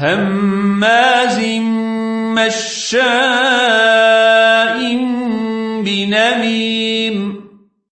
هماز مشاء بنميم